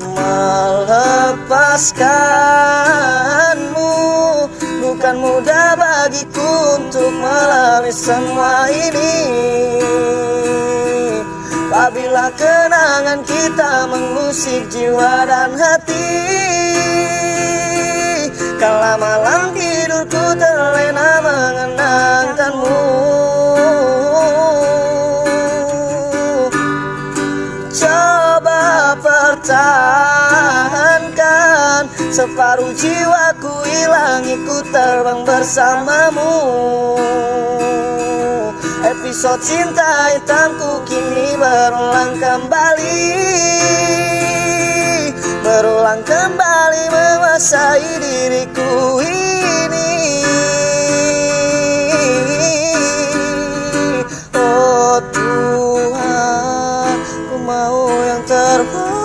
Melepaskanmu Bukan mudah bagiku untuk melalui semua ini. Apabila kenangan kita mengusik jiwa dan hati Kala malam tidurku terlena mengenangkanmu. Coba pertahankan Separuh jiwaku hilang ikut terbang bersamamu. Episode cinta hitamku kini berulang kembali. Berulang kembali menguasai diriku ini. Oh Tuhan, ku mau yang terbaik